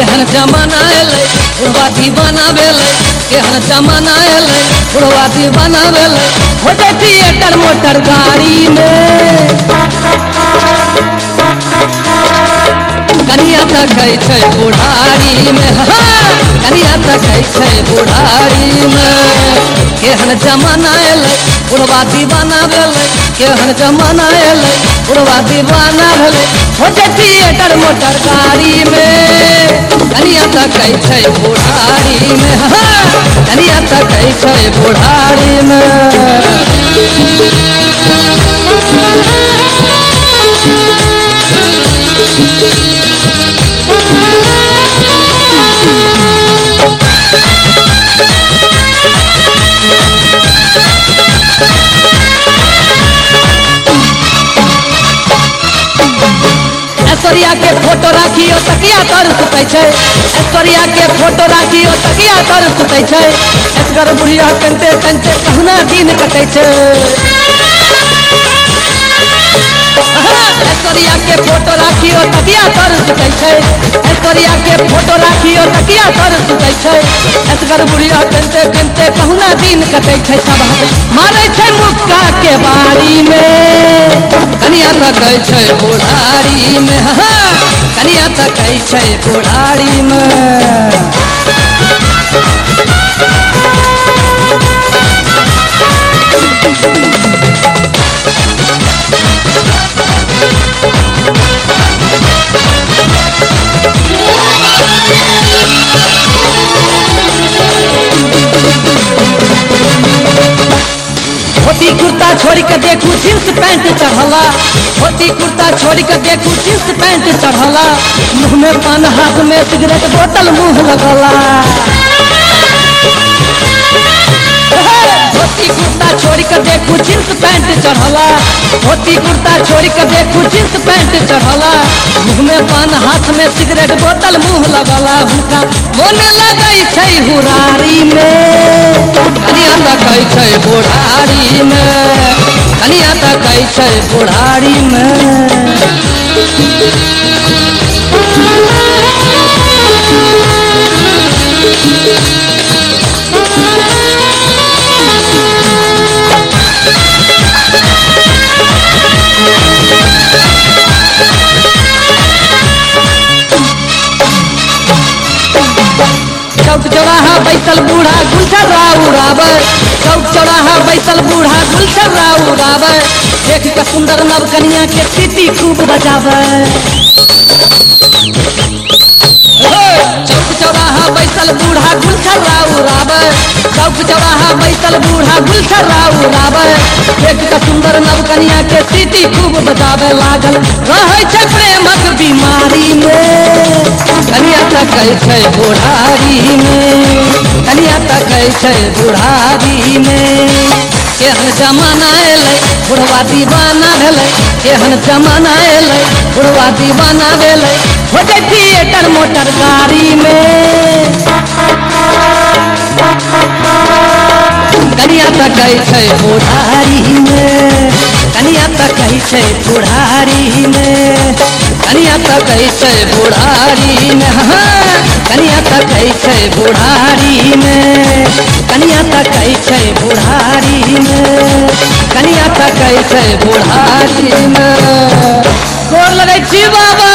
केहन जमाना एलै बुढ़वा दीवाना भेलै केहन जमाना एलै बुढ़वा दीवाना भेलै हो जाइ थिएटर मोटर गाड़ी में। कनिया तकै छै बुढ़ारी में कनिया तकै छै बुढ़ारी में। केहन जमाना एलै बुढ़वा दीवाना के केहन जमाना एले? उड़वा दीवाना भेले, हो जाइ थिएटर मोटर गाड़ी में कनिया तक छै बुढ़ारी में कनिया तकै छै बुढ़ारी में ऐश्वर्या के फ़ोटो राखियो तकिया तर सुतै छै। ऐश्वर्या के फ़ोटो राखियो तकिया तर सुतै छै। एसगर बुढ़िया कनते कनते कहना दिन कटै छै। ऐश्वर्या के फ़ोटो राखियो तकिया तर सुतै छै। ऐश्वर्या के फ़ोटो राखियो तकिया तर सुतै छै। एसगर बुढ़िया कनते कनते कहना दिन कटै छै सब। मारै छै मुक्का के बारी में तकै छै बुढ़ारी में। हाँ, कनिया तकै छै बुढ़ारी के देखू जींस पैंट चढ़ला। धोती कुर्ता छोड़ के देखू जींस पैंट चढ़ला। मुँह में पान, हाथ में सिगरेट, बोतल मुँह लगला। धोती कुर्ता छोड़ के देखू जींस पैंट चढ़ला। धोती कुर्ता छोड़ के देखू जींस पैंट चढ़ला। मुँह में पान, हाथ में सिगरेट, बोतल मुँह लगला। हुरारी में कनिया तकै छै कनिया तकै छै बुढ़ारी में चौक उड़ावे चौक बैसल बूढ़ा गुलछर राव उड़ावे देख के सुंदर नव कन्या के सीटी खूब बजावे देख सुंदर नव कन्या के सीटी खूब बजावे लागल रहे प्रेमक बीमारी में। कनिया तकै बुढ़ारी में। कनिया छै बुढ़ारी में। केहन जमाना एलै बुढ़वा दीवाना भेलै। केहन जमाना एलै बुढ़वा दीवाना भेलै। हो जाइ थिएटर मोटर गाड़ी में। कनिया तकै छै बुढ़ारी में। कनिया तकै छै बुढ़ारी में। कनिया तकै छै बुढ़ारी में। हाँ, कनिया तक कैसे बुढ़ारी में। कनिया तक कैसे बुढ़ारी में। कनिया तक कैसे बुढ़ारी में। गोर लगे छी बाबा।